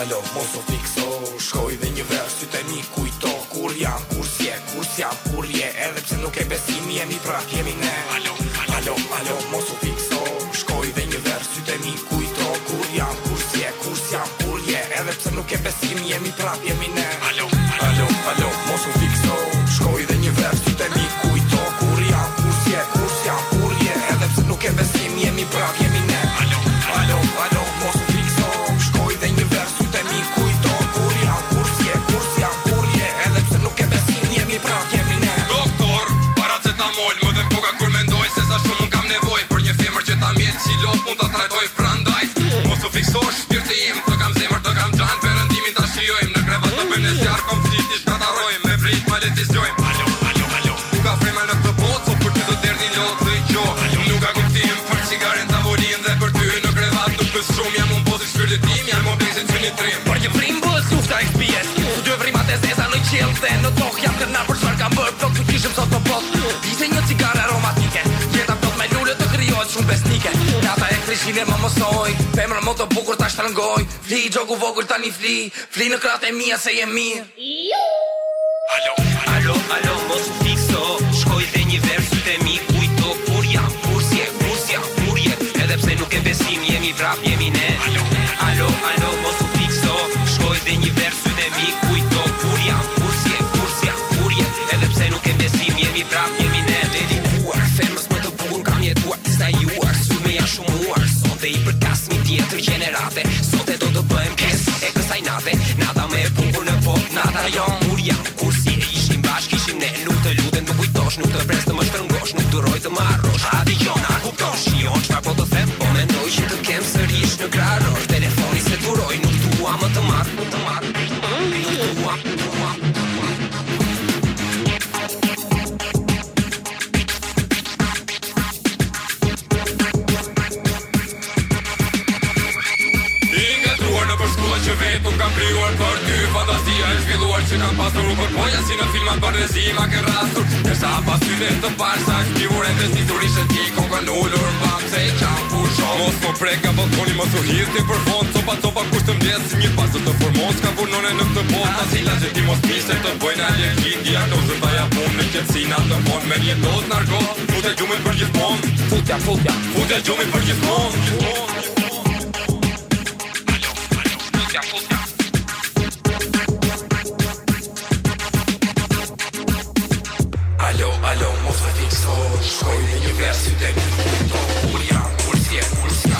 alo, mos o fikso Shkoj dhe një vërë, sy të mi kujto Kur jam, kur sje, kur sja, kur je Edhe pse nuk e besim, jemi prap, jemi ne Alo, alo, alo, mos o fikso Shkoj dhe një vërë, sy të mi kujto Kur jam, kur sje, kur sja, kur je Edhe pse nuk e besim, jemi prap, jemi ne një trim Por një vrim bëz lufta i këpijet Su dy vrimat e zeza në qelë Dhe në tokë jam të për shmar kam bërë Tokë që sot të botë Dizë një cigara aromatike Gjeta pëllë me lullë të kryojnë shumë besnike Nata e krishine më mësoj Pemrë më të bukur të ashtërëngojnë Fli i gjogu vogur të një fli Fli në kratë e mija se jem mirë Alo, alo, alo, mos të fikso Shkoj dhe një verë të mi Kujto kur jam, kur si e, kur si jam, kur jam, kur jam, kur dhe një versu dhe mi kujto Kur jam kursje, kursja, kurje Edhe pse nuk e besim, jemi prap, jemi ne Dedikuar, femës më të bukur, kam jetuar Sta juar, sur me janë shumuar Sot i përkas një tjetër gjenerate Sot e do të bëjmë kes e kësaj nate Nada me e bukur në pot, nada jo, jam Kur jam kursi, ishim bashk, ishim ne Nuk të luden, nuk kujtosh, nuk të brez të më shkërngosh Nuk të roj të marrosh, adi jon, a kupton Shion, po të them, po mendoj që të kem sërish në kraror Telefoni se duroj, nuk dua më të marrë Vërtet nuk kam kryuar për ty Fantazia e zhvilluar që kam pasur Për poja si në filmat për nëzi ma ke rastur Nërsa pas ty dhe të pash Sa një pivur e të si të rishë ti nullur pap se qam për Mos më po prek ka balkoni Mos u hirti për fond Copa copa kusht të mdes Një pasur të formon Ska vurnone në këtë bot Ta la që ti mos pise të bëjnë Alje kit i akdozën Baja pun me qëtsina të mon Me një dozë nargot Fute gjumit për gjithmon Fute gjumit për gjithmon gjumit për gjithmon Alo, alo, mos fatin sot Shkoj në një versi të një Kur janë, kur si